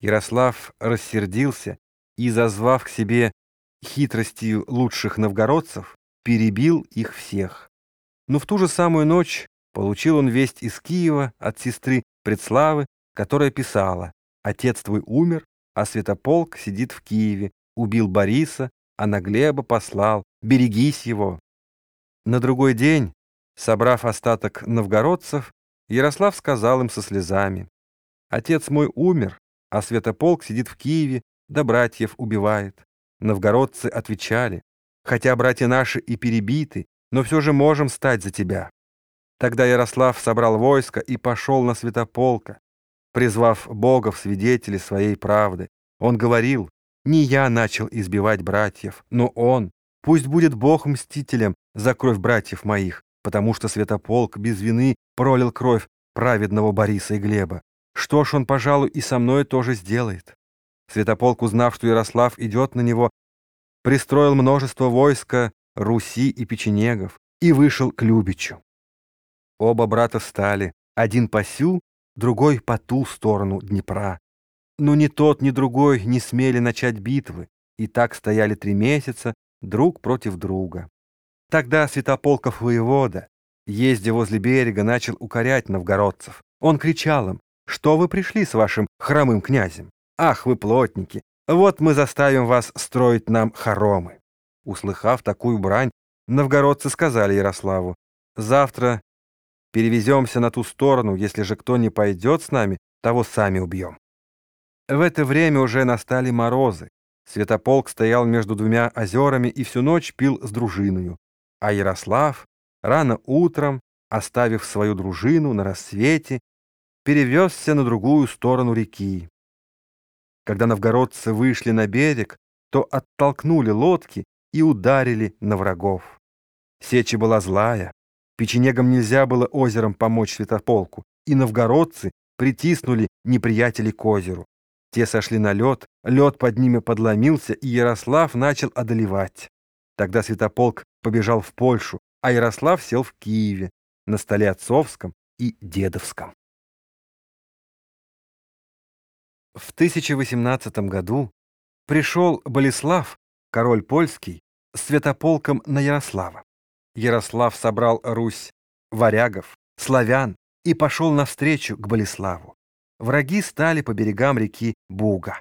Ярослав рассердился и, зазвав к себе хитростью лучших новгородцев, перебил их всех. Но в ту же самую ночь получил он весть из Киева от сестры Предславы, которая писала «Отец твой умер, а Святополк сидит в Киеве, убил Бориса, а на Глеба послал, берегись его». На другой день, собрав остаток новгородцев, Ярослав сказал им со слезами «Отец мой умер, а Святополк сидит в Киеве, да братьев убивает». Новгородцы отвечали «Хотя братья наши и перебиты, но все же можем стать за тебя». Тогда Ярослав собрал войско и пошел на Святополка, призвав Бога в свидетели своей правды. Он говорил, не я начал избивать братьев, но он. Пусть будет Бог мстителем за кровь братьев моих, потому что Святополк без вины пролил кровь праведного Бориса и Глеба. Что ж, он, пожалуй, и со мной тоже сделает. Святополк, узнав, что Ярослав идет на него, пристроил множество войска Руси и печенегов и вышел к Любичу. Оба брата стали, один по сю, другой по ту сторону Днепра. Но ни тот, ни другой не смели начать битвы, и так стояли три месяца друг против друга. Тогда Святополков воевода, ездя возле берега, начал укорять новгородцев. Он кричал им, что вы пришли с вашим хромым князем? Ах, вы плотники! Вот мы заставим вас строить нам хоромы. Услыхав такую брань, новгородцы сказали Ярославу, завтра перевеземся на ту сторону, если же кто не пойдет с нами, того сами убьем. В это время уже настали морозы. Святополк стоял между двумя озерами и всю ночь пил с дружиною а Ярослав рано утром, оставив свою дружину на рассвете, перевезся на другую сторону реки. Когда новгородцы вышли на берег, то оттолкнули лодки и ударили на врагов. Сеча была злая, печенегам нельзя было озером помочь святополку, и новгородцы притиснули неприятелей к озеру. Те сошли на лед, лед под ними подломился, и Ярослав начал одолевать. Тогда святополк побежал в Польшу, а Ярослав сел в Киеве на столе отцовском и дедовском. В 1018 году пришел Болеслав, король польский, с святополком на Ярослава. Ярослав собрал Русь, варягов, славян и пошел навстречу к Болеславу. Враги стали по берегам реки Буга.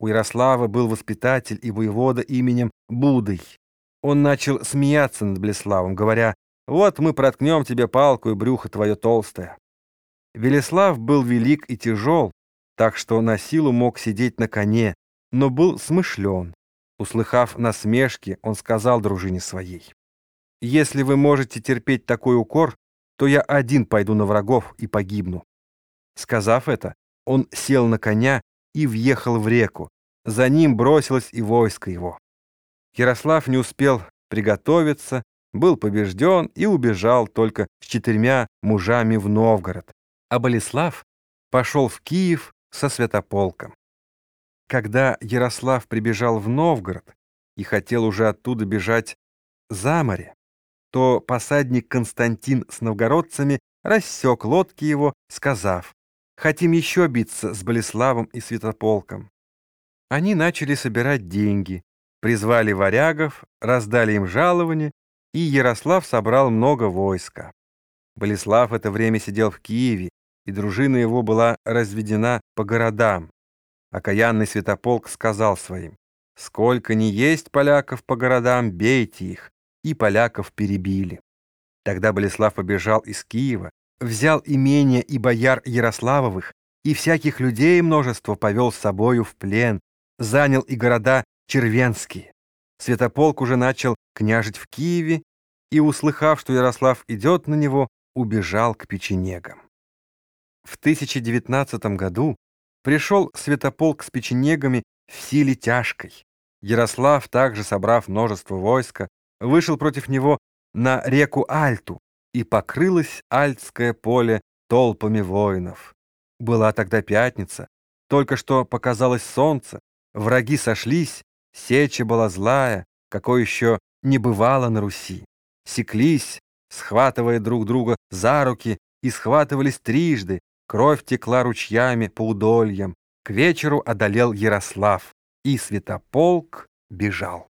У Ярослава был воспитатель и воевода именем Будый. Он начал смеяться над Блеславом, говоря, «Вот мы проткнем тебе палку, и брюхо твое толстое». Велеслав был велик и тяжел, так что на силу мог сидеть на коне, но был смышлен. Услыхав насмешки, он сказал дружине своей, «Если вы можете терпеть такой укор, то я один пойду на врагов и погибну». Сказав это, он сел на коня и въехал в реку. За ним бросилось и войско его. Ярослав не успел приготовиться, был побежден и убежал только с четырьмя мужами в Новгород, а Болеслав пошел в Киев со святополком. Когда Ярослав прибежал в Новгород и хотел уже оттуда бежать за море, то посадник Константин с новгородцами рассек лодки его, сказав, «Хотим еще биться с Болеславом и Святополком». Они начали собирать деньги, призвали варягов, раздали им жалование, и Ярослав собрал много войска. Болеслав это время сидел в Киеве, и дружина его была разведена по городам. Окаянный святополк сказал своим, «Сколько ни есть поляков по городам, бейте их!» И поляков перебили. Тогда Болеслав побежал из Киева, взял имение и бояр Ярославовых, и всяких людей множество повел с собою в плен, занял и города Червенский. Святополк уже начал княжить в Киеве и, услыхав, что Ярослав идет на него, убежал к печенегам. В 1019 году пришел Святополк с печенегами в силе тяжкой. Ярослав, также собрав множество войска, вышел против него на реку Альту, и покрылось Альтское поле толпами воинов. Была тогда пятница, только что показалось солнце, враги сошлись, Сеча была злая, какой еще не бывало на Руси. Секлись, схватывая друг друга за руки, и схватывались трижды, кровь текла ручьями по удольям, К вечеру одолел Ярослав, и святополк бежал.